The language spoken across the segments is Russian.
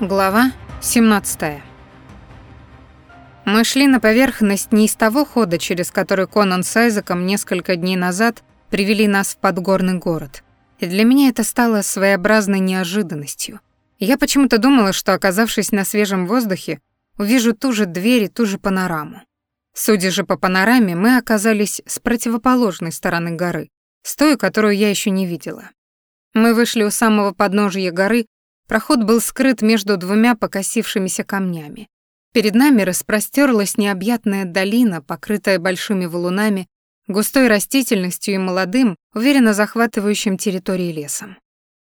Глава 17. Мы шли на поверхность не из того хода, через который Конан с Айзеком несколько дней назад привели нас в подгорный город. И для меня это стало своеобразной неожиданностью. Я почему-то думала, что, оказавшись на свежем воздухе, увижу ту же дверь и ту же панораму. Судя же по панораме, мы оказались с противоположной стороны горы, с той, которую я еще не видела. Мы вышли у самого подножия горы Проход был скрыт между двумя покосившимися камнями. Перед нами распростерлась необъятная долина, покрытая большими валунами, густой растительностью и молодым, уверенно захватывающим территории лесом.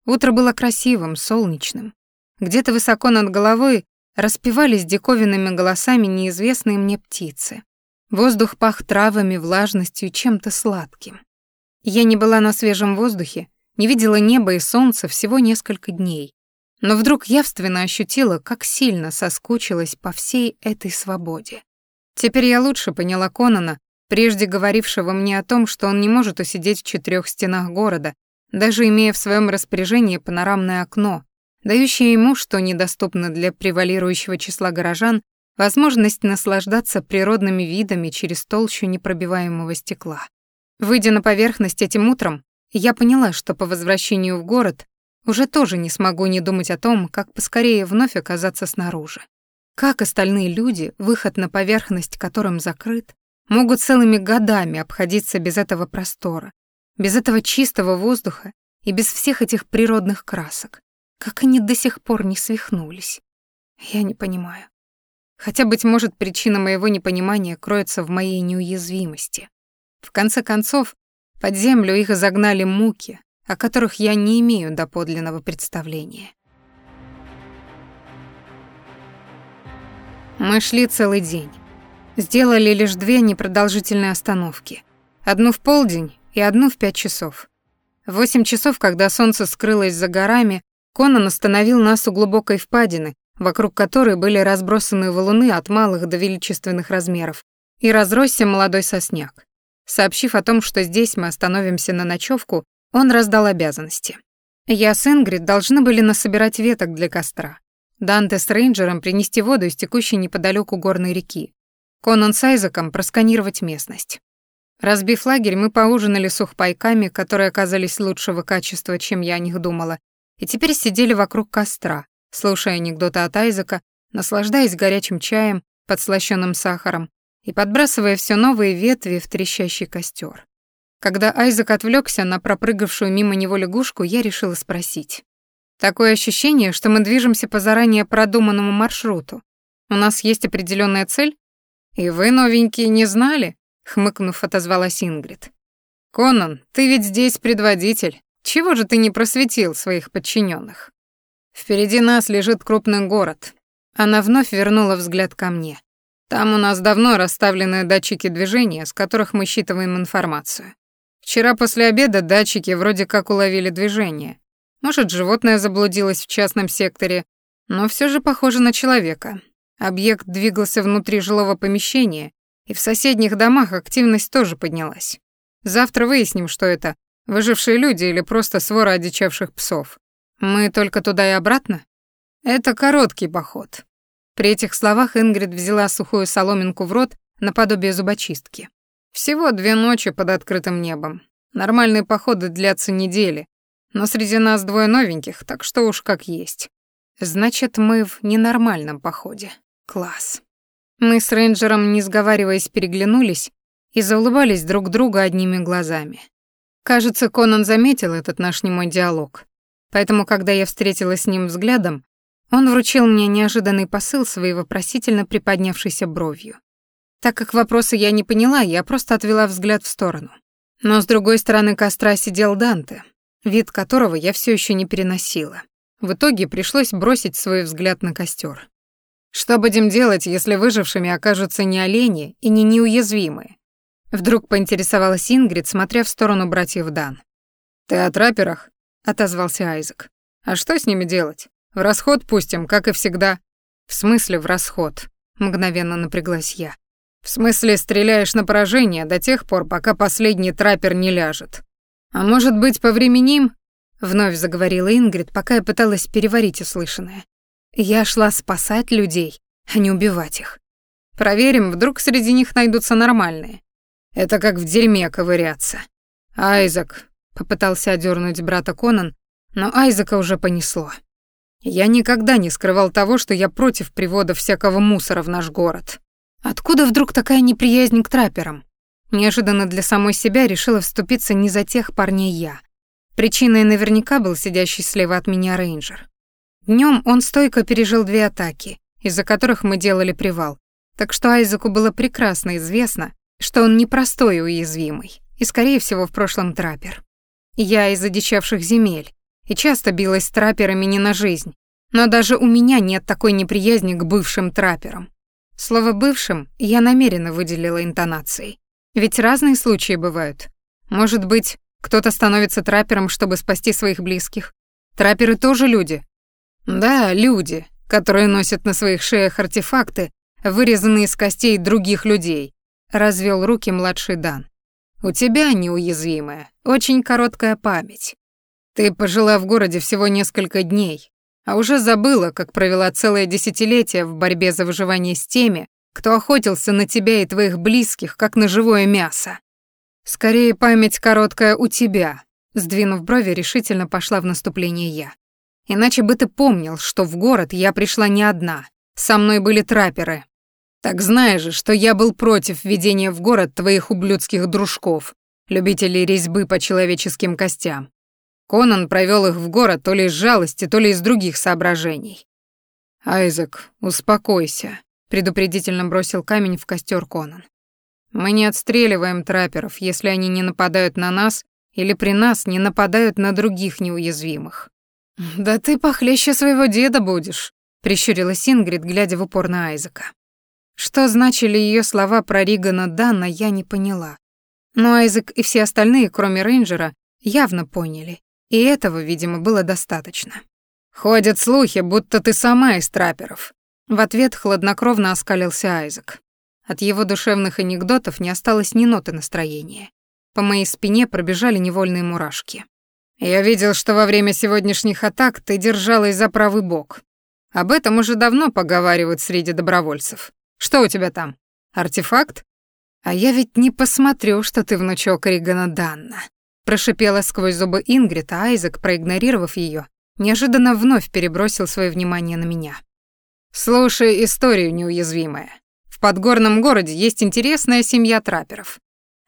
Утро было красивым, солнечным. Где-то высоко над головой распевались диковинными голосами неизвестные мне птицы. Воздух пах травами, влажностью чем-то сладким. Я не была на свежем воздухе, не видела неба и солнца всего несколько дней, но вдруг явственно ощутила, как сильно соскучилась по всей этой свободе. Теперь я лучше поняла Конана, прежде говорившего мне о том, что он не может усидеть в четырех стенах города, даже имея в своем распоряжении панорамное окно, дающее ему, что недоступно для превалирующего числа горожан, возможность наслаждаться природными видами через толщу непробиваемого стекла. Выйдя на поверхность этим утром, я поняла, что по возвращению в город уже тоже не смогу не думать о том, как поскорее вновь оказаться снаружи. Как остальные люди, выход на поверхность которым закрыт, могут целыми годами обходиться без этого простора, без этого чистого воздуха и без всех этих природных красок? Как они до сих пор не свихнулись? Я не понимаю. Хотя, быть может, причина моего непонимания кроется в моей неуязвимости. В конце концов, под землю их загнали муки, о которых я не имею доподлинного представления. Мы шли целый день. Сделали лишь две непродолжительные остановки. Одну в полдень и одну в пять часов. В восемь часов, когда солнце скрылось за горами, Конан остановил нас у глубокой впадины, вокруг которой были разбросаны валуны от малых до величественных размеров, и разросся молодой сосняк. Сообщив о том, что здесь мы остановимся на ночевку, он раздал обязанности. Я с Ингрид должны были насобирать веток для костра. Данте с рейнджером принести воду из текущей неподалеку горной реки. Конан с Айзеком просканировать местность. Разбив лагерь, мы поужинали сухпайками, которые оказались лучшего качества, чем я о них думала, и теперь сидели вокруг костра, слушая анекдоты от Айзека, наслаждаясь горячим чаем, подслащённым сахаром и подбрасывая все новые ветви в трещащий костер. Когда Айзек отвлекся на пропрыгавшую мимо него лягушку, я решила спросить. Такое ощущение, что мы движемся по заранее продуманному маршруту. У нас есть определенная цель? И вы, новенькие, не знали? Хмыкнув, отозвалась Ингрид. Конан, ты ведь здесь предводитель. Чего же ты не просветил своих подчиненных? Впереди нас лежит крупный город. Она вновь вернула взгляд ко мне. Там у нас давно расставлены датчики движения, с которых мы считываем информацию. Вчера после обеда датчики вроде как уловили движение. Может, животное заблудилось в частном секторе, но все же похоже на человека. Объект двигался внутри жилого помещения, и в соседних домах активность тоже поднялась. Завтра выясним, что это, выжившие люди или просто свора одичавших псов. Мы только туда и обратно? Это короткий поход. При этих словах Ингрид взяла сухую соломинку в рот наподобие зубочистки. Всего две ночи под открытым небом. Нормальные походы длятся недели, но среди нас двое новеньких, так что уж как есть. Значит, мы в ненормальном походе. Класс. Мы с рейнджером, не сговариваясь, переглянулись и заулыбались друг друга одними глазами. Кажется, Конан заметил этот наш немой диалог. Поэтому, когда я встретилась с ним взглядом, он вручил мне неожиданный посыл своей вопросительно приподнявшейся бровью. Так как вопросы я не поняла, я просто отвела взгляд в сторону. Но с другой стороны костра сидел Данте, вид которого я все еще не переносила. В итоге пришлось бросить свой взгляд на костер. Что будем делать, если выжившими окажутся не олени и не неуязвимые? Вдруг поинтересовалась Ингрид, смотря в сторону братьев Дан. «Ты о траперах?» — отозвался Айзек. «А что с ними делать? В расход пустим, как и всегда». «В смысле в расход?» — мгновенно напряглась я. В смысле, стреляешь на поражение до тех пор, пока последний траппер не ляжет. А может быть, повременим? Вновь заговорила Ингрид, пока я пыталась переварить услышанное. Я шла спасать людей, а не убивать их. Проверим, вдруг среди них найдутся нормальные. Это как в дерьме ковыряться. Айзек попытался одернуть брата Конан, но Айзека уже понесло. Я никогда не скрывал того, что я против привода всякого мусора в наш город. Откуда вдруг такая неприязнь к трапперам? Неожиданно для самой себя решила вступиться не за тех парней я. Причиной наверняка был сидящий слева от меня рейнджер. Днем он стойко пережил две атаки, из-за которых мы делали привал, так что Айзеку было прекрасно известно, что он непростой и уязвимый, и, скорее всего, в прошлом траппер. Я из одичавших земель, и часто билась с трапперами не на жизнь, но даже у меня нет такой неприязни к бывшим трапперам. Слово «бывшим» я намеренно выделила интонацией. Ведь разные случаи бывают. Может быть, кто-то становится траппером, чтобы спасти своих близких. Трапперы тоже люди. Да, люди, которые носят на своих шеях артефакты, вырезанные из костей других людей, развел руки младший Дан. У тебя неуязвимая, очень короткая память. Ты пожила в городе всего несколько дней, а уже забыла, как провела целое десятилетие в борьбе за выживание с теми, кто охотился на тебя и твоих близких, как на живое мясо. Скорее, память короткая у тебя, сдвинув брови, решительно пошла в наступление я. Иначе бы ты помнил, что в город я пришла не одна. Со мной были трапперы. Так знаешь же, что я был против введения в город твоих ублюдских дружков, любителей резьбы по человеческим костям. Конан провел их в город то ли из жалости, то ли из других соображений. «Айзек, успокойся», — предупредительно бросил камень в костер Конан. «Мы не отстреливаем трапперов, если они не нападают на нас или при нас не нападают на других неуязвимых». «Да ты похлеще своего деда будешь», — прищурилась Ингрид, глядя в упор на Айзека. Что значили ее слова про Ригана Дана, я не поняла. Но Айзек и все остальные, кроме рейнджера, явно поняли, и этого, видимо, было достаточно. «Ходят слухи, будто ты сама из трапперов». В ответ хладнокровно оскалился Айзек. От его душевных анекдотов не осталось ни ноты настроения. По моей спине пробежали невольные мурашки. Я видел, что во время сегодняшних атак ты держалась за правый бок. Об этом уже давно поговаривают среди добровольцев. Что у тебя там? Артефакт? А я ведь не посмотрю, что ты внучок Ригана Данна. Прошипела сквозь зубы Ингрид, а Айзек, проигнорировав ее, неожиданно вновь перебросил свое внимание на меня. Слушай историю неуязвимая. В подгорном городе есть интересная семья трапперов.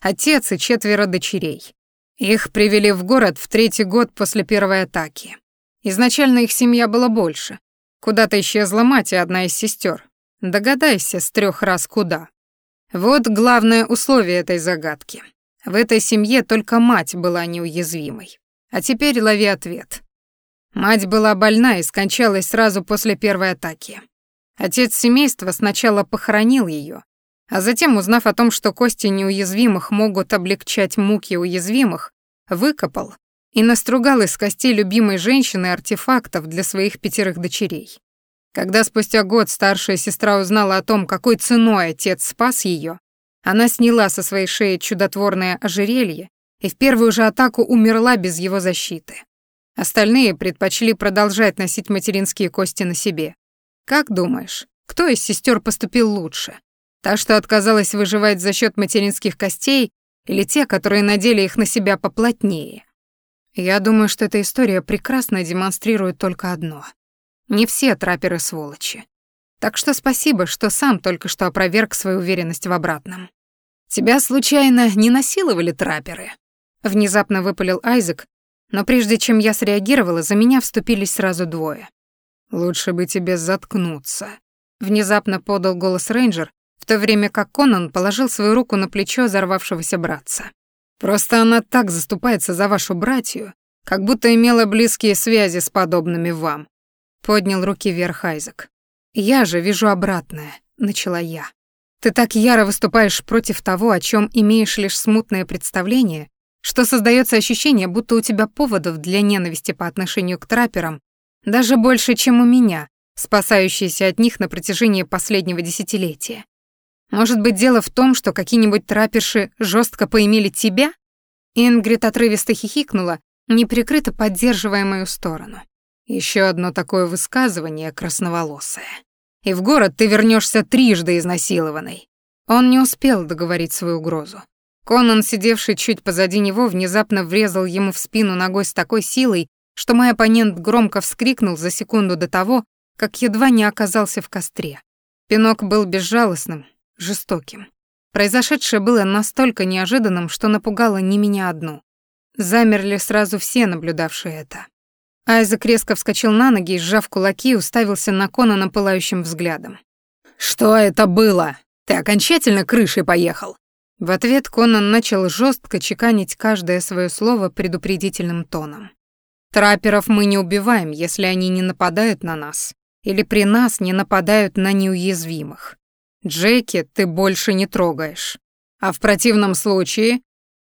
Отец и четверо дочерей. Их привели в город в третий год после первой атаки. Изначально их семья была больше. Куда-то исчезла мать и одна из сестер. Догадайся с трех раз куда. Вот главное условие этой загадки. В этой семье только мать была неуязвимой. А теперь лови ответ. Мать была больна и скончалась сразу после первой атаки. Отец семейства сначала похоронил ее, а затем, узнав о том, что кости неуязвимых могут облегчать муки уязвимых, выкопал и настругал из костей любимой женщины артефактов для своих пятерых дочерей. Когда спустя год старшая сестра узнала о том, какой ценой отец спас ее, она сняла со своей шеи чудотворное ожерелье и в первую же атаку умерла без его защиты. Остальные предпочли продолжать носить материнские кости на себе. Как думаешь, кто из сестер поступил лучше? Та, что отказалась выживать за счет материнских костей, или те, которые надели их на себя поплотнее? Я думаю, что эта история прекрасно демонстрирует только одно. Не все трапперы сволочи. Так что спасибо, что сам только что опроверг свою уверенность в обратном. Тебя случайно не насиловали трапперы? Внезапно выпалил Айзек, но прежде чем я среагировала, за меня вступились сразу двое. Лучше бы тебе заткнуться, внезапно подал голос рейнджер, в то время как Конан положил свою руку на плечо взорвавшегося братца. «Просто она так заступается за вашу братью, как будто имела близкие связи с подобными вам», — поднял руки вверх Айзек. «Я же вижу обратное», — начала я. «Ты так яро выступаешь против того, о чем имеешь лишь смутное представление, что создается ощущение, будто у тебя поводов для ненависти по отношению к трапперам даже больше, чем у меня, спасающейся от них на протяжении последнего десятилетия. Может быть, дело в том, что какие-нибудь трапперши жестко поимели тебя? Ингрид отрывисто хихикнула, неприкрыто поддерживая мою сторону. Еще одно такое высказывание красноволосое. И в город ты вернешься трижды изнасилованной. Он не успел договорить свою угрозу. Конан, сидевший чуть позади него, внезапно врезал ему в спину ногой с такой силой, что мой оппонент громко вскрикнул за секунду до того, как едва не оказался в костре. Пинок был безжалостным, жестоким. Произошедшее было настолько неожиданным, что напугало не меня одну. Замерли сразу все, наблюдавшие это. Айзек резко вскочил на ноги и, сжав кулаки, уставился на Конана пылающим взглядом. «Что это было? Ты окончательно крышей поехал?» В ответ Конан начал жестко чеканить каждое свое слово предупредительным тоном. «Трапперов мы не убиваем, если они не нападают на нас, или при нас не нападают на неуязвимых. Джеки ты больше не трогаешь. А в противном случае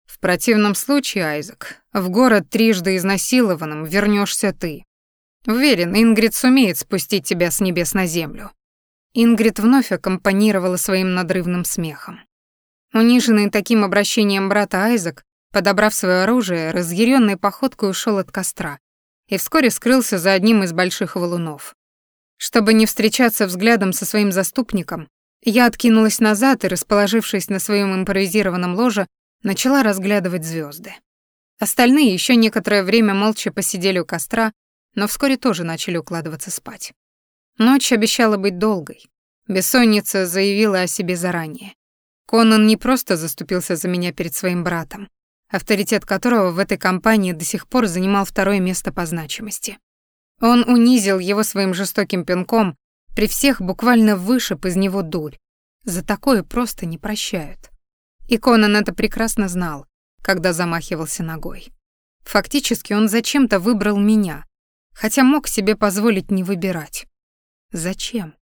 в противном случае, Айзек, в город трижды изнасилованным вернешься ты. Уверен, Ингрид сумеет спустить тебя с небес на землю. Ингрид вновь аккомпанировала своим надрывным смехом. Униженный таким обращением брата Айзек, подобрав свое оружие, разъяренной походкой ушел от костра и вскоре скрылся за одним из больших валунов. Чтобы не встречаться взглядом со своим заступником, я откинулась назад и, расположившись на своем импровизированном ложе, начала разглядывать звезды. Остальные еще некоторое время молча посидели у костра, но вскоре тоже начали укладываться спать. Ночь обещала быть долгой. Бессонница заявила о себе заранее. Конан не просто заступился за меня перед своим братом, авторитет которого в этой компании до сих пор занимал второе место по значимости. Он унизил его своим жестоким пинком, при всех буквально вышиб из него дурь. За такое просто не прощают. И Конан это прекрасно знал, когда замахивался ногой. Фактически он зачем-то выбрал меня, хотя мог себе позволить не выбирать. Зачем?